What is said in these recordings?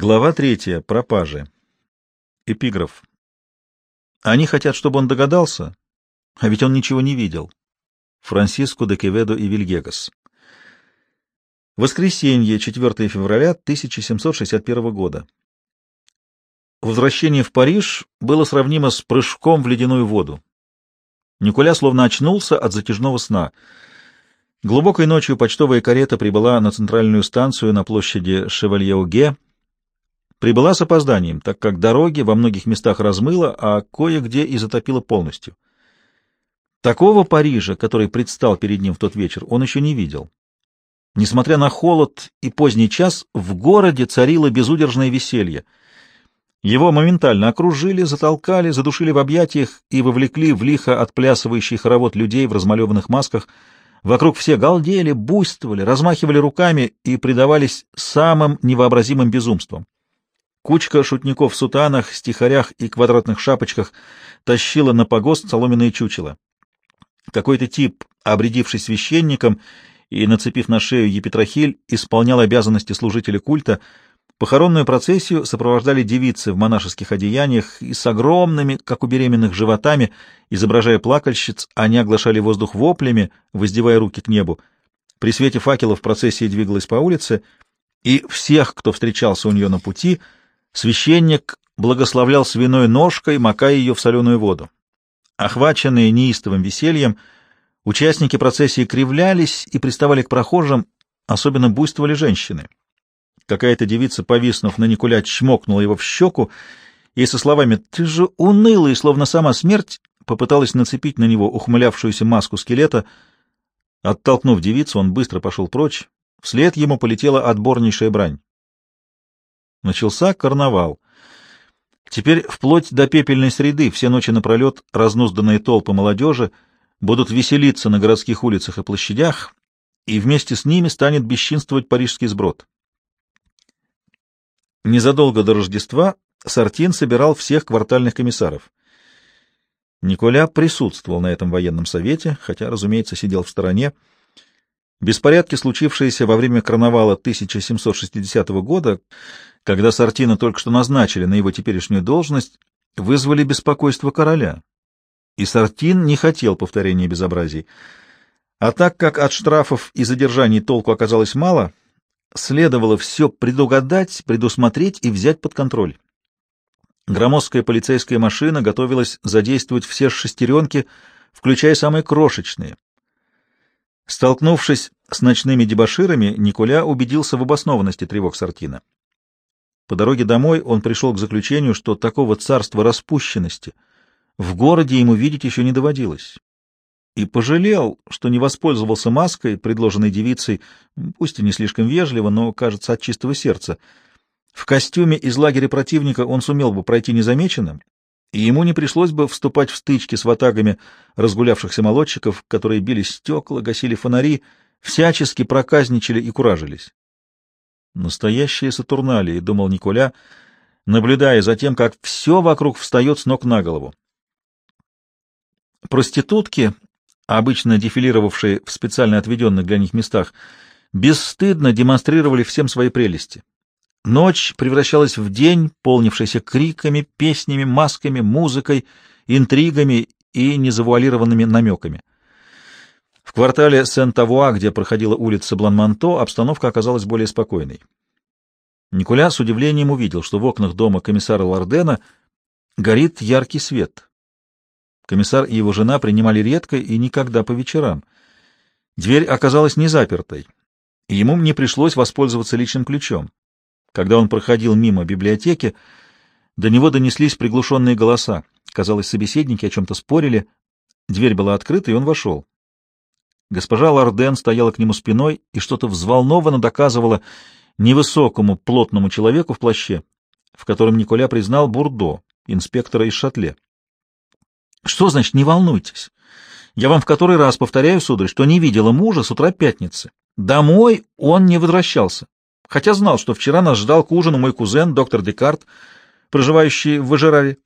Глава третья. Пропажи. Эпиграф. Они хотят, чтобы он догадался, а ведь он ничего не видел. Франсиско де Кеведо и Вильгегас. Воскресенье, 4 февраля 1761 года. Возвращение в Париж было сравнимо с прыжком в ледяную воду. Николя словно очнулся от затяжного сна. Глубокой ночью почтовая карета прибыла на центральную станцию на площади Шевалье-Уге, прибыла с опозданием, так как дороги во многих местах размыло, а кое-где и затопило полностью. Такого Парижа, который предстал перед ним в тот вечер, он еще не видел. Несмотря на холод и поздний час, в городе царило безудержное веселье. Его моментально окружили, затолкали, задушили в объятиях и вовлекли в лихо отплясывающий хоровод людей в размалеванных масках. Вокруг все галдели, буйствовали, размахивали руками и предавались самым невообразимым безумствам. Кучка шутников в сутанах, стихарях и квадратных шапочках тащила на погост соломенные чучела. Какой-то тип, обрядившись священником и нацепив на шею епитрахиль, исполнял обязанности служителя культа. Похоронную процессию сопровождали девицы в монашеских одеяниях и с огромными, как у беременных, животами, изображая плакальщиц, они оглашали воздух воплями, воздевая руки к небу. При свете факелов процессия двигалась по улице, и всех, кто встречался у нее на пути — Священник благословлял свиной ножкой, макая ее в соленую воду. Охваченные неистовым весельем, участники процессии кривлялись и приставали к прохожим, особенно буйствовали женщины. Какая-то девица, повиснув на Никуля, чмокнула его в щеку и со словами «Ты же унылый, словно сама смерть!» попыталась нацепить на него ухмылявшуюся маску скелета. Оттолкнув девицу, он быстро пошел прочь. Вслед ему полетела отборнейшая брань. Начался карнавал. Теперь вплоть до пепельной среды все ночи напролет разнузданные толпы молодежи будут веселиться на городских улицах и площадях, и вместе с ними станет бесчинствовать парижский сброд. Незадолго до Рождества Сартин собирал всех квартальных комиссаров. Николя присутствовал на этом военном совете, хотя, разумеется, сидел в стороне. Беспорядки, случившиеся во время карнавала 1760 года, когда Сартина только что назначили на его теперешнюю должность, вызвали беспокойство короля. И Сартин не хотел повторения безобразий. А так как от штрафов и задержаний толку оказалось мало, следовало все предугадать, предусмотреть и взять под контроль. Громоздкая полицейская машина готовилась задействовать все шестеренки, включая самые крошечные. Столкнувшись с ночными дебоширами, Николя убедился в обоснованности тревог Сартина. По дороге домой он пришел к заключению, что такого царства распущенности в городе ему видеть еще не доводилось. И пожалел, что не воспользовался маской, предложенной девицей, пусть и не слишком вежливо, но, кажется, от чистого сердца. В костюме из лагеря противника он сумел бы пройти незамеченным, и ему не пришлось бы вступать в стычки с ватагами разгулявшихся молодчиков, которые били стекла, гасили фонари, всячески проказничали и куражились. Настоящие Сатурналии, — думал Николя, наблюдая за тем, как все вокруг встает с ног на голову. Проститутки, обычно дефилировавшие в специально отведенных для них местах, бесстыдно демонстрировали всем свои прелести. Ночь превращалась в день, полнившийся криками, песнями, масками, музыкой, интригами и незавуалированными намеками. В квартале Сент-Авуа, где проходила улица Бланманто, обстановка оказалась более спокойной. Николя с удивлением увидел, что в окнах дома комиссара Лордена горит яркий свет. Комиссар и его жена принимали редко и никогда по вечерам. Дверь оказалась не запертой, и ему не пришлось воспользоваться личным ключом. Когда он проходил мимо библиотеки, до него донеслись приглушенные голоса. Казалось, собеседники о чем-то спорили. Дверь была открыта, и он вошел. Госпожа Ларден стояла к нему спиной и что-то взволнованно доказывала невысокому плотному человеку в плаще, в котором Николя признал Бурдо, инспектора из Шатле. — Что значит «не волнуйтесь»? Я вам в который раз повторяю, сударь, что не видела мужа с утра пятницы. Домой он не возвращался, хотя знал, что вчера нас ждал к ужину мой кузен, доктор Декарт, проживающий в Важераре.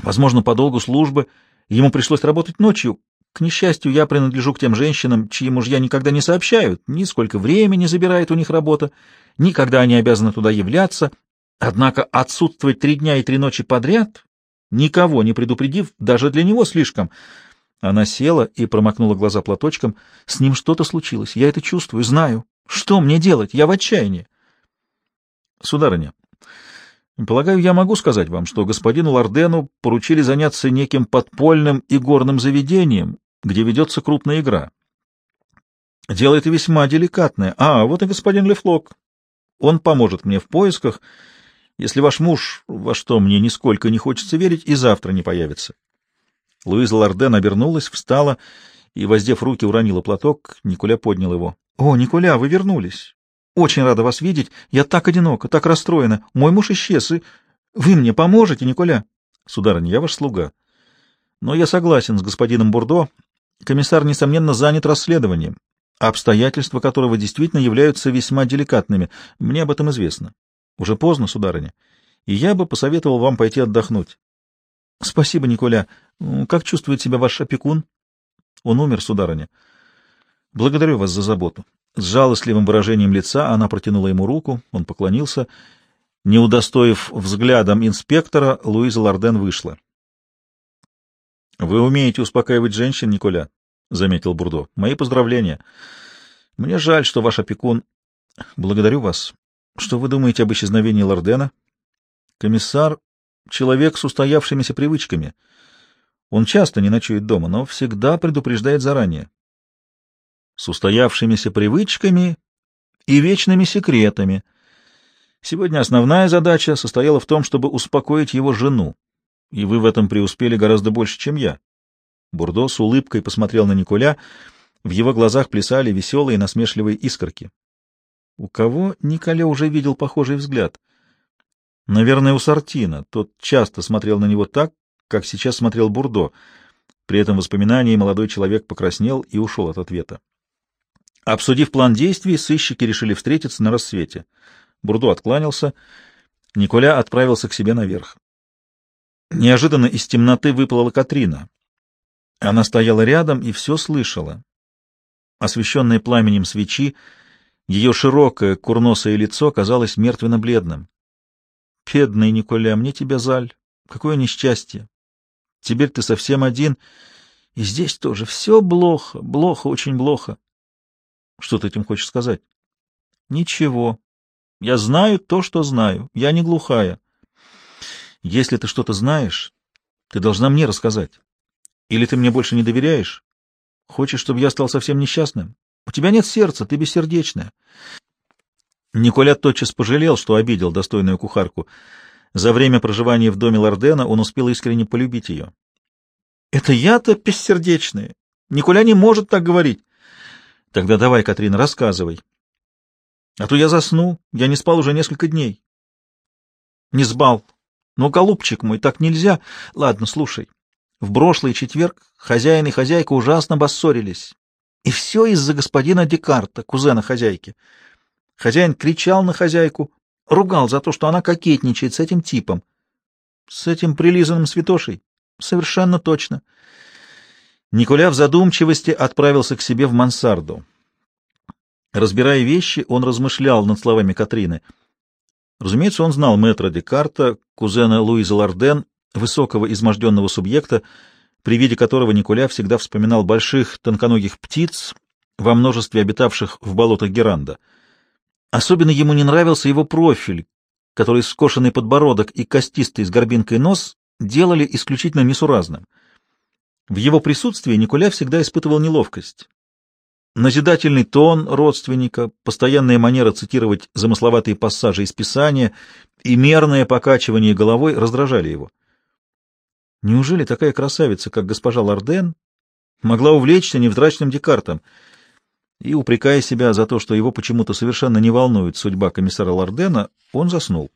Возможно, по долгу службы ему пришлось работать ночью, к несчастью, я принадлежу к тем женщинам, чьи мужья никогда не сообщают, ни сколько времени забирает у них работа, ни когда они обязаны туда являться, Однако отсутствовать три дня и три ночи подряд, никого не предупредив, даже для него слишком. Она села и промокнула глаза платочком. С ним что-то случилось. Я это чувствую, знаю. Что мне делать? Я в отчаянии. Сударыня, полагаю, я могу сказать вам, что господину Лордену поручили заняться неким подпольным игорным заведением, где ведется крупная игра. Дело это весьма деликатное. А, вот и господин Лефлок. Он поможет мне в поисках если ваш муж, во что мне нисколько не хочется верить, и завтра не появится. Луиза Лорден обернулась, встала и, воздев руки, уронила платок. Николя поднял его. — О, Николя, вы вернулись. Очень рада вас видеть. Я так одинока, так расстроена. Мой муж исчез, и вы мне поможете, Николя? — Сударыня, я ваш слуга. Но я согласен с господином Бурдо. Комиссар, несомненно, занят расследованием, обстоятельства которого действительно являются весьма деликатными. Мне об этом известно. Уже поздно, сударыня, и я бы посоветовал вам пойти отдохнуть. — Спасибо, Николя. Как чувствует себя ваш опекун? — Он умер, сударыня. — Благодарю вас за заботу. С жалостливым выражением лица она протянула ему руку, он поклонился. Не удостоив взглядом инспектора, Луиза Лорден вышла. — Вы умеете успокаивать женщин, Николя, — заметил Бурдо. — Мои поздравления. Мне жаль, что ваш опекун... Благодарю вас. Что вы думаете об исчезновении Лордена? Комиссар — человек с устоявшимися привычками. Он часто не ночует дома, но всегда предупреждает заранее. С устоявшимися привычками и вечными секретами. Сегодня основная задача состояла в том, чтобы успокоить его жену, и вы в этом преуспели гораздо больше, чем я. Бурдо с улыбкой посмотрел на Николя, в его глазах плясали веселые насмешливые искорки. У кого Николя уже видел похожий взгляд? Наверное, у Сартина. Тот часто смотрел на него так, как сейчас смотрел Бурдо. При этом воспоминании молодой человек покраснел и ушел от ответа. Обсудив план действий, сыщики решили встретиться на рассвете. Бурдо откланялся. Николя отправился к себе наверх. Неожиданно из темноты выплыла Катрина. Она стояла рядом и все слышала. Освещенные пламенем свечи, ее широкое курносое лицо казалось мертвенно-бледным. — Бедный Николя, мне тебя жаль. Какое несчастье. Теперь ты совсем один, и здесь тоже все плохо, плохо, очень плохо. Что ты этим хочешь сказать? — Ничего. Я знаю то, что знаю. Я не глухая. Если ты что-то знаешь, ты должна мне рассказать. Или ты мне больше не доверяешь? Хочешь, чтобы я стал совсем несчастным? У тебя нет сердца, ты бессердечная. Николя тотчас пожалел, что обидел достойную кухарку. За время проживания в доме Лордена он успел искренне полюбить ее. — Это я-то бессердечная. Николя не может так говорить. — Тогда давай, Катрина, рассказывай. — А то я засну. Я не спал уже несколько дней. — Не спал. Но, голубчик мой, так нельзя. Ладно, слушай. В прошлый четверг хозяин и хозяйка ужасно поссорились. И все из-за господина Декарта, кузена хозяйки. Хозяин кричал на хозяйку, ругал за то, что она кокетничает с этим типом. С этим прилизанным святошей? Совершенно точно. Николя в задумчивости отправился к себе в мансарду. Разбирая вещи, он размышлял над словами Катрины. Разумеется, он знал мэтра Декарта, кузена Луиза Ларден, высокого изможденного субъекта, при виде которого Николя всегда вспоминал больших тонконогих птиц, во множестве обитавших в болотах Геранда. Особенно ему не нравился его профиль, который скошенный подбородок и костистый с горбинкой нос делали исключительно несуразным. В его присутствии Николя всегда испытывал неловкость. Назидательный тон родственника, постоянная манера цитировать замысловатые пассажи из Писания и мерное покачивание головой раздражали его. Неужели такая красавица, как госпожа Лорден, могла увлечься невзрачным Декартом? И, упрекая себя за то, что его почему-то совершенно не волнует судьба комиссара Лордена, он заснул.